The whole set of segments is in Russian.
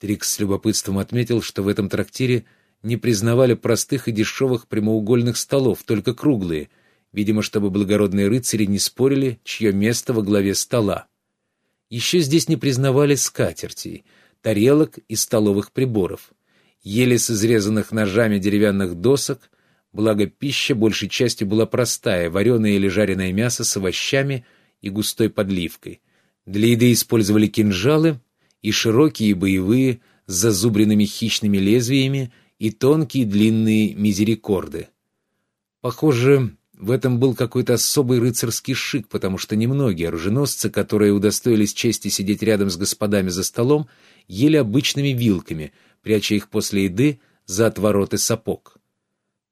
Трикс с любопытством отметил, что в этом трактире не признавали простых и дешевых прямоугольных столов, только круглые, видимо, чтобы благородные рыцари не спорили, чье место во главе стола. Еще здесь не признавали скатертей, тарелок и столовых приборов. Ели с изрезанных ножами деревянных досок, благо пища большей частью была простая, вареное или жареное мясо с овощами и густой подливкой. Для еды использовали кинжалы и широкие боевые с зазубренными хищными лезвиями и тонкие длинные мизерикорды. Похоже, в этом был какой-то особый рыцарский шик, потому что немногие оруженосцы, которые удостоились чести сидеть рядом с господами за столом, ели обычными вилками, пряча их после еды за отвороты сапог.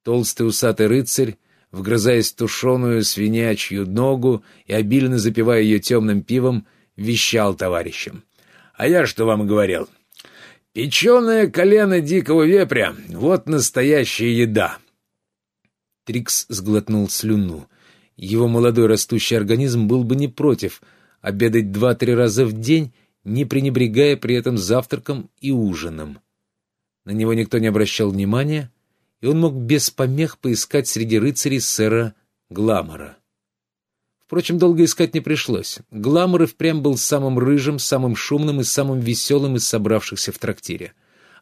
Толстый усатый рыцарь, вгрызаясь в тушеную свинячью ногу и обильно запивая ее темным пивом, вещал товарищам. «А я что вам говорил? Печеное колено дикого вепря — вот настоящая еда. Трикс сглотнул слюну. Его молодой растущий организм был бы не против обедать два-три раза в день, не пренебрегая при этом завтраком и ужином. На него никто не обращал внимания, и он мог без помех поискать среди рыцарей сэра Гламора. Впрочем, долго искать не пришлось. Гламор и впрямь был самым рыжим, самым шумным и самым веселым из собравшихся в трактире.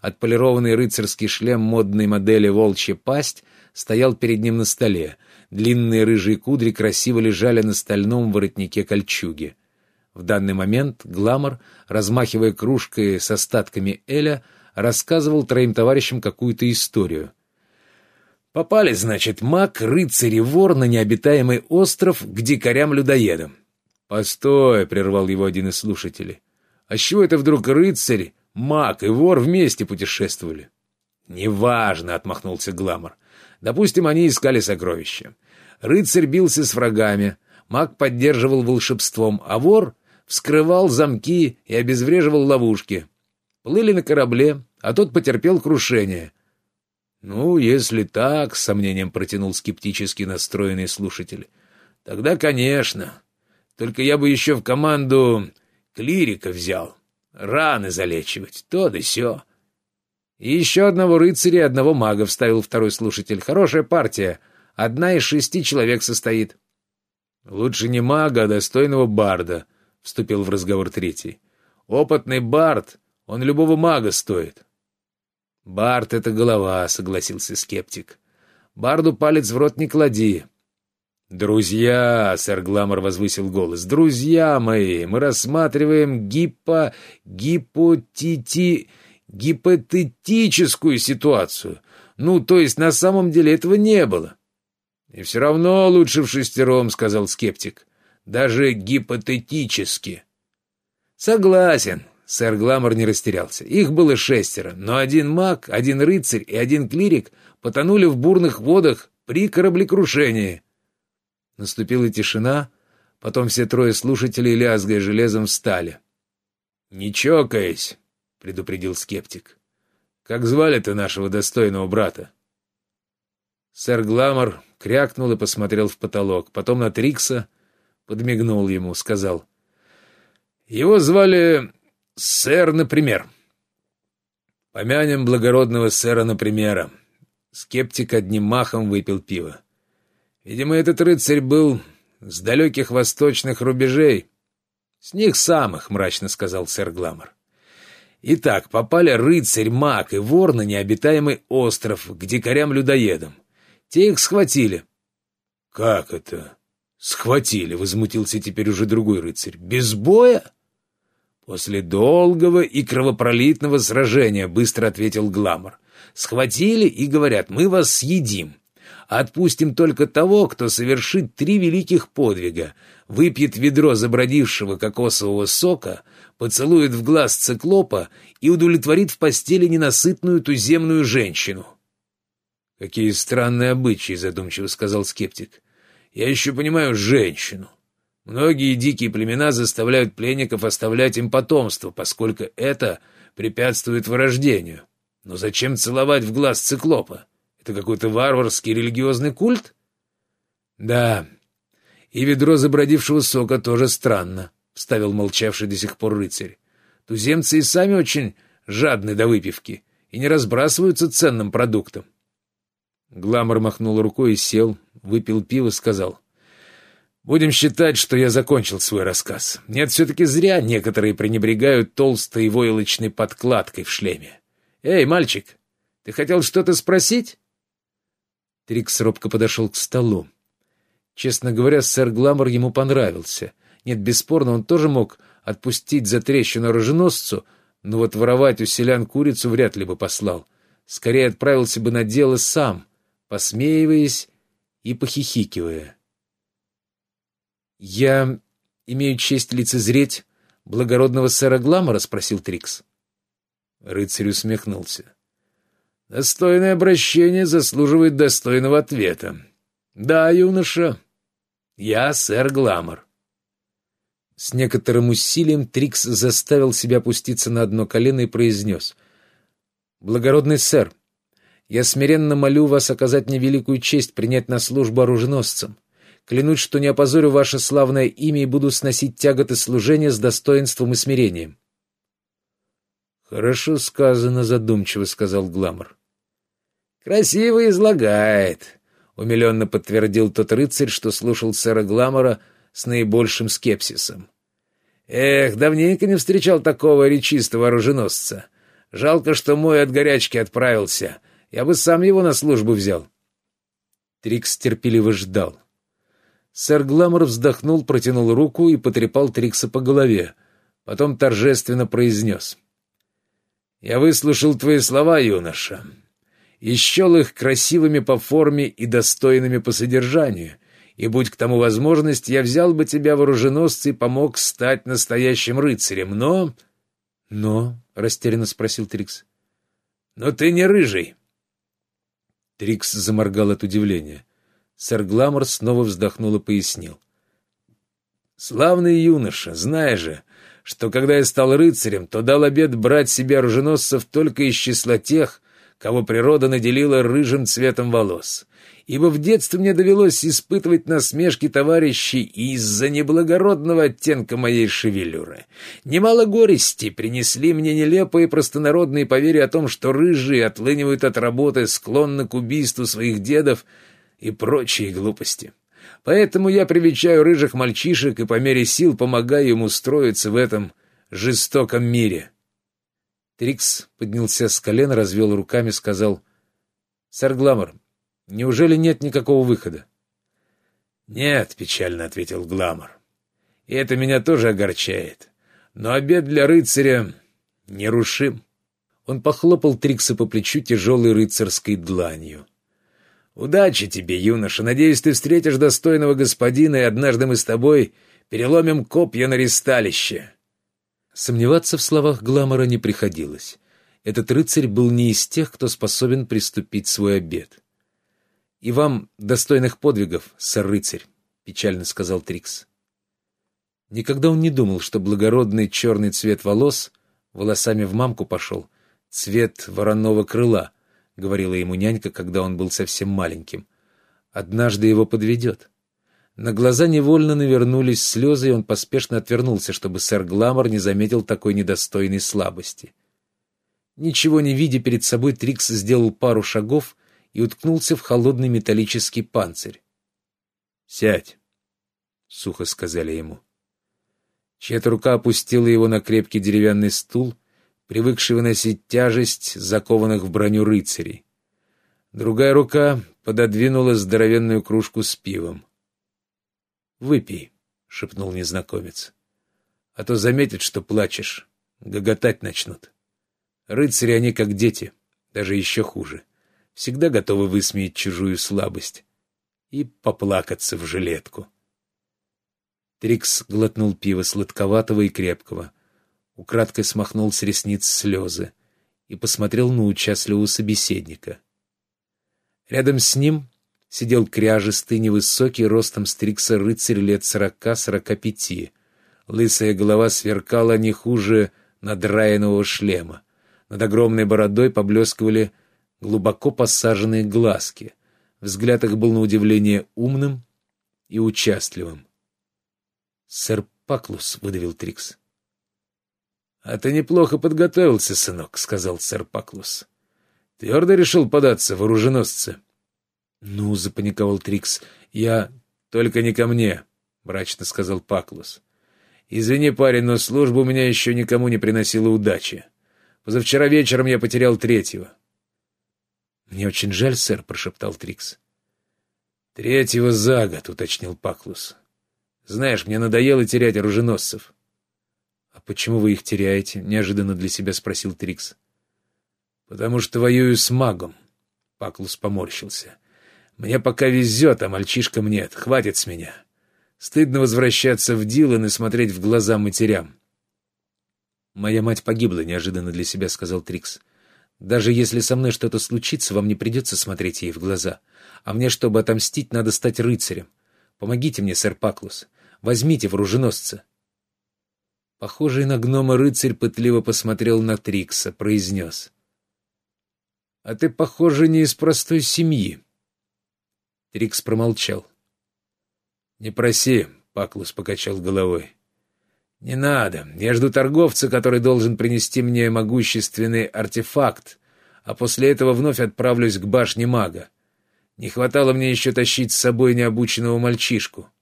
Отполированный рыцарский шлем модной модели «Волчья пасть» стоял перед ним на столе. Длинные рыжие кудри красиво лежали на стальном воротнике кольчуги. В данный момент Гламор, размахивая кружкой с остатками Эля, рассказывал троим товарищам какую-то историю. Попали, значит, маг, рыцарь и вор на необитаемый остров к дикарям-людоедам. «Постой!» — прервал его один из слушателей. «А с чего это вдруг рыцарь, маг и вор вместе путешествовали?» «Неважно!» — отмахнулся Гламор. «Допустим, они искали сокровища. Рыцарь бился с врагами, маг поддерживал волшебством, а вор вскрывал замки и обезвреживал ловушки. Плыли на корабле, а тот потерпел крушение. «Ну, если так», — с сомнением протянул скептически настроенный слушатель, — «тогда, конечно. Только я бы еще в команду клирика взял. Раны залечивать, то да сё». «И еще одного рыцаря и одного мага», — вставил второй слушатель. «Хорошая партия. Одна из шести человек состоит». «Лучше не мага, а достойного барда», — вступил в разговор третий. «Опытный бард, он любого мага стоит». «Бард — это голова», — согласился скептик. «Барду палец в рот не клади». «Друзья!» — сэр Гламор возвысил голос. «Друзья мои! Мы рассматриваем гипо... гипотити... гипотетическую ситуацию. Ну, то есть на самом деле этого не было». «И все равно лучше в шестером», — сказал скептик. «Даже гипотетически». «Согласен», Сэр Гламор не растерялся. Их было шестеро, но один маг, один рыцарь и один клирик потонули в бурных водах при кораблекрушении. Наступила тишина, потом все трое слушателей, лязгая железом, встали. — Не чокаясь, — предупредил скептик. — Как звали-то нашего достойного брата? Сэр Гламор крякнул и посмотрел в потолок, потом на Трикса, подмигнул ему, сказал. — Его звали Сэр, например. Помянем благородного сэра, например. Скептик одним махом выпил пиво. Видимо, этот рыцарь был с далеких восточных рубежей. С них самых, мрачно сказал сэр Гламор. Итак, попали рыцарь, маг и вор на необитаемый остров к дикарям-людоедам. Те их схватили. — Как это? — Схватили, — возмутился теперь уже другой рыцарь. — Без боя? — «После долгого и кровопролитного сражения», — быстро ответил Гламор. «Схватили и говорят, мы вас съедим. Отпустим только того, кто совершит три великих подвига, выпьет ведро забродившего кокосового сока, поцелует в глаз циклопа и удовлетворит в постели ненасытную туземную женщину». «Какие странные обычаи», — задумчиво сказал скептик. «Я еще понимаю женщину. Многие дикие племена заставляют пленников оставлять им потомство, поскольку это препятствует вырождению. Но зачем целовать в глаз циклопа? Это какой-то варварский религиозный культ? Да, и ведро забродившего сока тоже странно, — вставил молчавший до сих пор рыцарь. Туземцы и сами очень жадны до выпивки и не разбрасываются ценным продуктом. Гламор махнул рукой и сел, выпил пиво, сказал. «Будем считать, что я закончил свой рассказ. Нет, все-таки зря некоторые пренебрегают толстой войлочной подкладкой в шлеме. Эй, мальчик, ты хотел что-то спросить?» Трикс робко подошел к столу. Честно говоря, сэр Гламор ему понравился. Нет, бесспорно, он тоже мог отпустить за трещину оруженосцу, но вот воровать у селян курицу вряд ли бы послал. Скорее отправился бы на дело сам, посмеиваясь и похихикивая. «Я имею честь лицезреть благородного сэра Гламора?» — спросил Трикс. Рыцарь усмехнулся. «Достойное обращение заслуживает достойного ответа. Да, юноша, я сэр Гламор». С некоторым усилием Трикс заставил себя опуститься на одно колено и произнес. «Благородный сэр, я смиренно молю вас оказать мне великую честь принять на службу оруженосцам. Клянусь, что не опозорю ваше славное имя и буду сносить тяготы служения с достоинством и смирением». «Хорошо сказано», — задумчиво сказал Гламор. «Красиво излагает», — умиленно подтвердил тот рыцарь, что слушал сэра Гламора с наибольшим скепсисом. «Эх, давненько не встречал такого речистого оруженосца. Жалко, что мой от горячки отправился. Я бы сам его на службу взял». Трикс терпеливо ждал. Сэр Гламор вздохнул, протянул руку и потрепал Трикса по голове. Потом торжественно произнес. «Я выслушал твои слова, юноша, и счел их красивыми по форме и достойными по содержанию, и, будь к тому возможность, я взял бы тебя вооруженосцы и помог стать настоящим рыцарем, но...» «Но?» — растерянно спросил Трикс. «Но ты не рыжий». Трикс заморгал от удивления. Сэр Гламор снова вздохнул и пояснил. «Славный юноша, знаешь же, что когда я стал рыцарем, то дал обет брать себе оруженосцев только из числа тех, кого природа наделила рыжим цветом волос. Ибо в детстве мне довелось испытывать насмешки товарищей из-за неблагородного оттенка моей шевелюры. Немало горести принесли мне нелепые простонародные поверья о том, что рыжие отлынивают от работы, склонны к убийству своих дедов и прочие глупости. Поэтому я привечаю рыжих мальчишек и по мере сил помогаю им устроиться в этом жестоком мире. Трикс поднялся с колена, развел руками, сказал, «Сэр Гламор, неужели нет никакого выхода?» «Нет», — печально ответил Гламор, — «и это меня тоже огорчает. Но обед для рыцаря нерушим». Он похлопал Трикса по плечу тяжелой рыцарской дланью. «Удачи тебе, юноша! Надеюсь, ты встретишь достойного господина, и однажды мы с тобой переломим копья на ристалище!» Сомневаться в словах Гламора не приходилось. Этот рыцарь был не из тех, кто способен приступить свой обед. «И вам достойных подвигов, сэр-рыцарь», — печально сказал Трикс. Никогда он не думал, что благородный черный цвет волос волосами в мамку пошел, цвет вороного крыла —— говорила ему нянька, когда он был совсем маленьким. «Однажды его подведет». На глаза невольно навернулись слезы, и он поспешно отвернулся, чтобы сэр Гламор не заметил такой недостойной слабости. Ничего не видя перед собой, Трикс сделал пару шагов и уткнулся в холодный металлический панцирь. «Сядь», — сухо сказали ему. Чья-то рука опустила его на крепкий деревянный стул — привыкший выносить тяжесть закованных в броню рыцарей. Другая рука пододвинула здоровенную кружку с пивом. «Выпей», — шепнул незнакомец. «А то заметят, что плачешь, гоготать начнут. Рыцари они как дети, даже еще хуже. Всегда готовы высмеять чужую слабость и поплакаться в жилетку». Трикс глотнул пиво сладковатого и крепкого украдкой смахнул с ресниц слезы и посмотрел на участливого собеседника. Рядом с ним сидел кряжистый, невысокий, ростом стрикса рыцарь лет сорока-сорока пяти. Лысая голова сверкала не хуже надраенного шлема. Над огромной бородой поблескивали глубоко посаженные глазки. Взгляд их был на удивление умным и участливым. «Сэр Паклус», — выдавил Трикс. «А ты неплохо подготовился, сынок», — сказал сэр Паклус. «Твердо решил податься в оруженосцы?» «Ну», — запаниковал Трикс, — «я...» «Только не ко мне», — мрачно сказал Паклус. «Извини, парень, но служба у меня еще никому не приносила удачи. Позавчера вечером я потерял третьего». «Мне очень жаль, сэр», — прошептал Трикс. «Третьего за год», — уточнил Паклус. «Знаешь, мне надоело терять оруженосцев. «А почему вы их теряете?» — неожиданно для себя спросил Трикс. «Потому что воюю с магом», — Паклус поморщился. «Мне пока везет, а мальчишкам нет. Хватит с меня. Стыдно возвращаться в Дилан и смотреть в глаза матерям». «Моя мать погибла», — неожиданно для себя сказал Трикс. «Даже если со мной что-то случится, вам не придется смотреть ей в глаза. А мне, чтобы отомстить, надо стать рыцарем. Помогите мне, сэр Паклус. Возьмите вооруженосца». Похожий на гнома рыцарь пытливо посмотрел на Трикса, произнес. — А ты, похоже, не из простой семьи. Трикс промолчал. — Не проси, — Паклус покачал головой. — Не надо. Я жду торговца, который должен принести мне могущественный артефакт, а после этого вновь отправлюсь к башне мага. Не хватало мне еще тащить с собой необученного мальчишку. —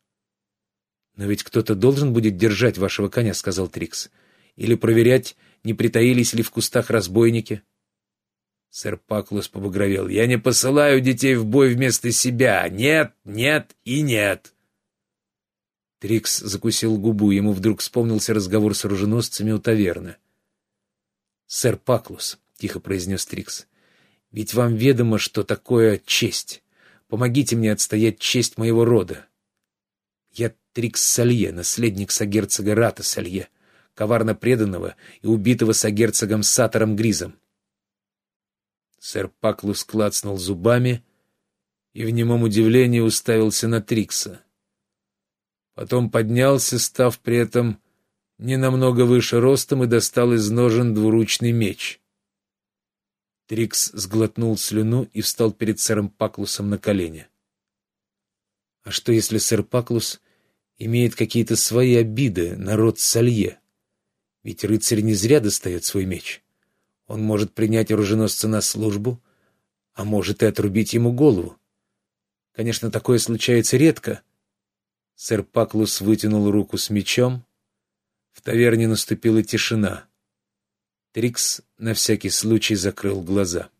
«Но ведь кто-то должен будет держать вашего коня», — сказал Трикс. «Или проверять, не притаились ли в кустах разбойники». Сэр Паклус побагровел. «Я не посылаю детей в бой вместо себя. Нет, нет и нет». Трикс закусил губу, ему вдруг вспомнился разговор с оруженосцами у таверны. «Сэр Паклус», — тихо произнес Трикс, — «ведь вам ведомо, что такое честь. Помогите мне отстоять честь моего рода. Трикс Салье, наследник сагерцога Рата Салье, коварно преданного и убитого сагерцогом Сатором Гризом. Сэр Паклус клацнул зубами и в немом удивлении уставился на Трикса. Потом поднялся, став при этом не намного выше ростом, и достал из ножен двуручный меч. Трикс сглотнул слюну и встал перед сэром Паклусом на колени. — А что, если сэр Паклус имеет какие-то свои обиды на род Салье. Ведь рыцарь не зря достает свой меч. Он может принять оруженосца на службу, а может и отрубить ему голову. Конечно, такое случается редко. Сэр Паклус вытянул руку с мечом. В таверне наступила тишина. Трикс на всякий случай закрыл глаза.